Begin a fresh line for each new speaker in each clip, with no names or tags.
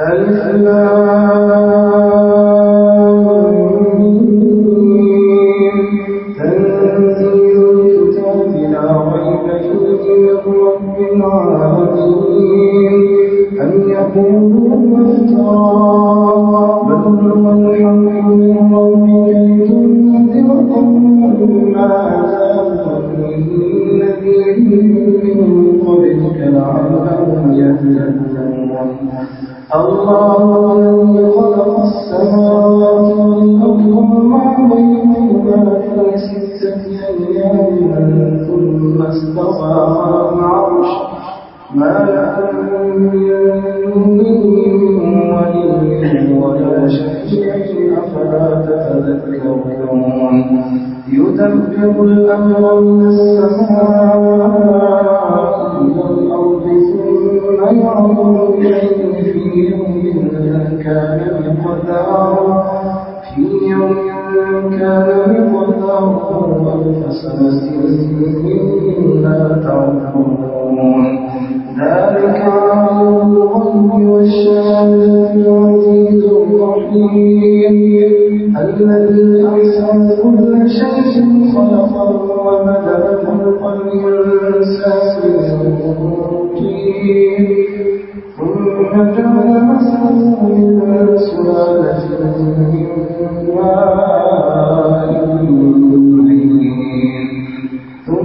ألف تنزيل الكتاب لا ريب فيه من العالمين أم يقولون افترى بل هو الحمد لله الله الذي خلق السماوات والأرض وما بينهما في ستة أيام ثم استوى العرش ما لكم من ولي ولا شفيع أفلا تتذكرون يدبر الأمر من السماوات ترجعون ذلك عالم الغيب والشهادة العزيز الرحيم. الذي أحسن كل شيء خلقه وبدأ خلق الإنسان.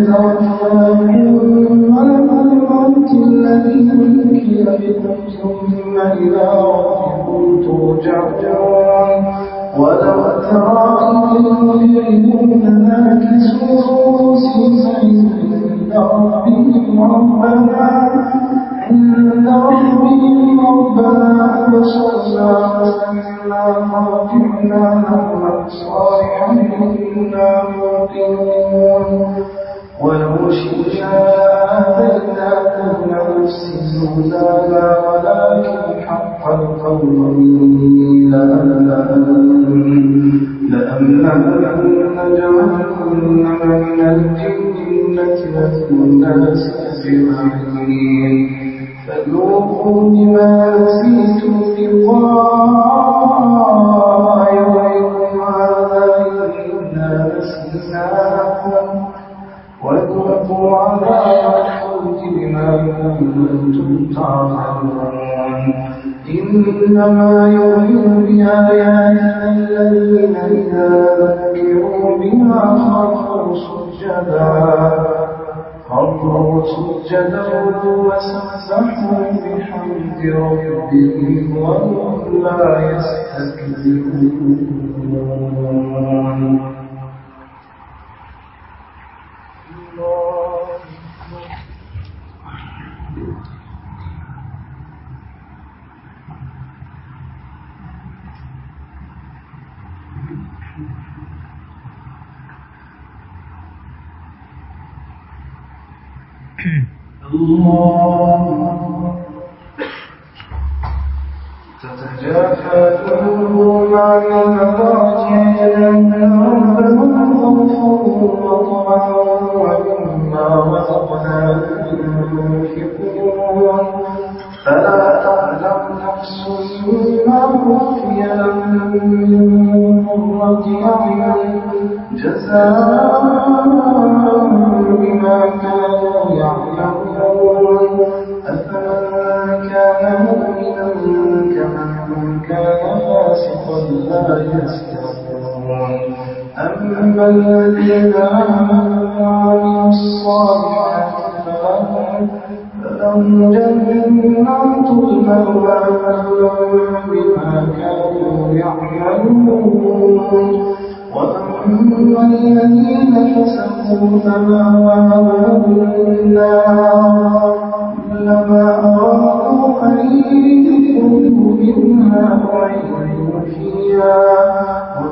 يتوفاكم ملك الموت الذي يلقي بكم ثم إلى ربكم ترجعون ولو ترى المجرمون ناكسوا رؤوسهم عند ربهم ربنا عند ربهم ربنا أبصرنا وسمعنا فرجعنا نعمل صالحا إنا موقنون ولو شئنا آتينا كل نفس زوجها ولكن حق القول لأملأن جهنم من الجنة والناس أجمعين. فذوقوا بما نسيتم كنتم تعلمون إنما يؤمن بآياتنا الذين إذا ذكروا بها خرجوا سجدا. خروا سجدا وسبحوا بحمد ربهم وهم لا يستكبرون. الله. تتجافى جنوبهم عن المضاجع يدعون ربهم خوفا وطمعا ومما رزقناهم فالذين عملوا الصالحات فلهم جنات المأوى بما كانوا يعملون وأما الذين فسقوا فمأواهم النار كلما أرادوا أن يخرجوا منها ويعيدوا فيها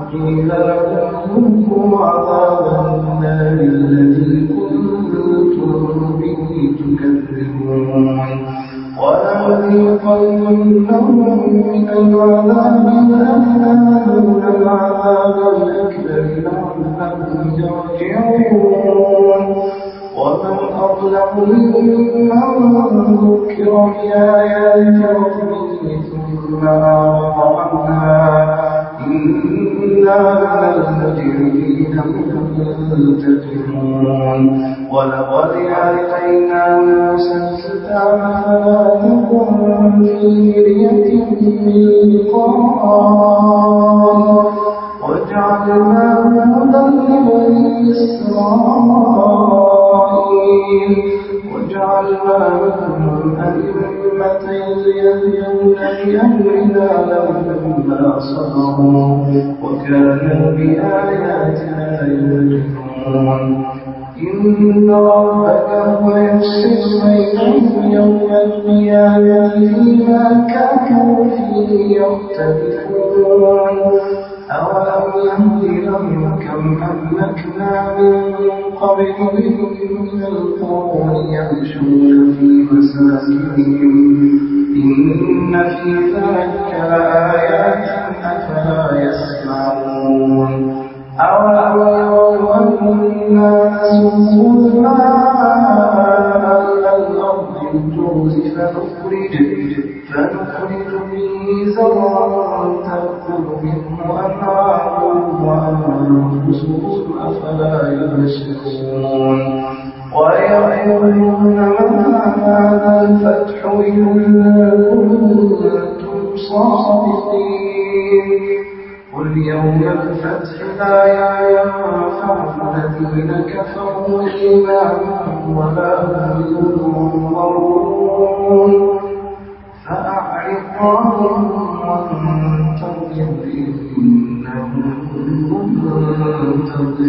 وقيل لهم عذاب النار الذي كنتم به تكذبون. ولنذيقنهم من العذاب الأدنى العذاب الأكبر لعلهم يرجعون ومن أظلم ممن ذكر بآيات ربه ثم أعرض إنا من المجرمين منتقمون ولقد آتينا موسى الكتاب فلا تكن في مرية من لقائه وجعلناه هدى لبني إسرائيل وجعلنا منهم أئمة يهدون بأمرنا لما صبروا وكانوا بآياتنا يوقنون إن ربك هو يفصل بينهم يوم القيامة فيما كانوا فيه يختلفون. أولم يهد لهم كم أهلكنا من قبلهم من القرون يمشون في مساكنهم. إن في ذلك لآيات فنخرج فنخرج به زرعا تأكل منه أنعامهم وأنفسهم أفلا يبصرون. ويقولون متى هذا الفتح إن كنتم صادقين. قل يوم الفتح لا ينفع الذين كفروا إيمانهم ولا هم ಮುಂದೆ